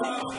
Oh,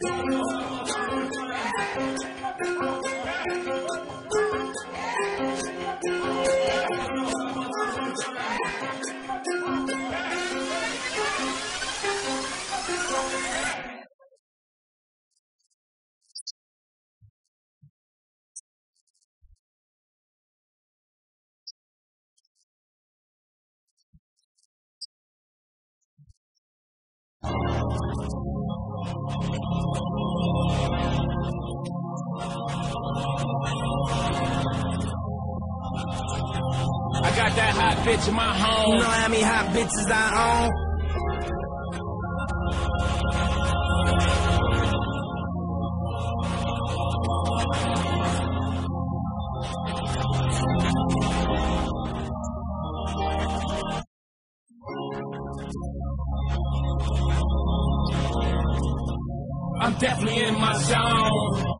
Thank you. I got that hot bitch in my home. You know how many hot bitches I own? I'm definitely in my zone.